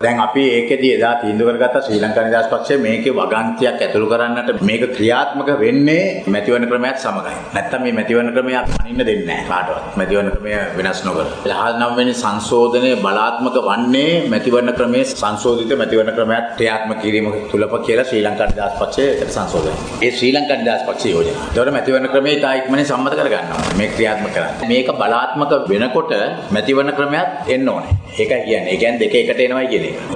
දැන් අපි ඒකෙදී එදා තීන්දුව කරගත්ත ශ්‍රී ලංකා නිදහස් පක්ෂය මේකේ වගන්තියක් ඇතුළු කරන්නට මේක ක්‍රියාත්මක වෙන්නේ මැතිවරණ ක්‍රමයක් සමගයි. නැත්තම් මේ මැතිවරණ ක්‍රමය අනින්න දෙන්නේ නැහැ කාටවත්. මැතිවරණ ක්‍රමය වෙනස් නොකර. 19 වෙනි සංශෝධනය බලාත්මක වන්නේ මැතිවරණ ක්‍රමයේ සංශෝධිත මැතිවරණ ක්‍රමයක් ක්‍රියාත්මක කිරීම තුලප කියලා ශ්‍රී ලංකා නිදහස් පක්ෂය සංශෝධනය. ඒ ශ්‍රී ලංකා නිදහස් පක්ෂය යෝජනා. ඒතකොට මැතිවරණ ක්‍රමය ඉතා ඉක්මනින් සම්මත කරගන්නවා. මේ ක්‍රියාත්මක කරන්න. මේක බලාත්මක වෙනකොට මැතිවරණ ක්‍රමයක් එන්න ඕනේ. ඒකයි කියන්නේ. ඒ කියන්නේ දෙක එකට එනවයි කියන එක.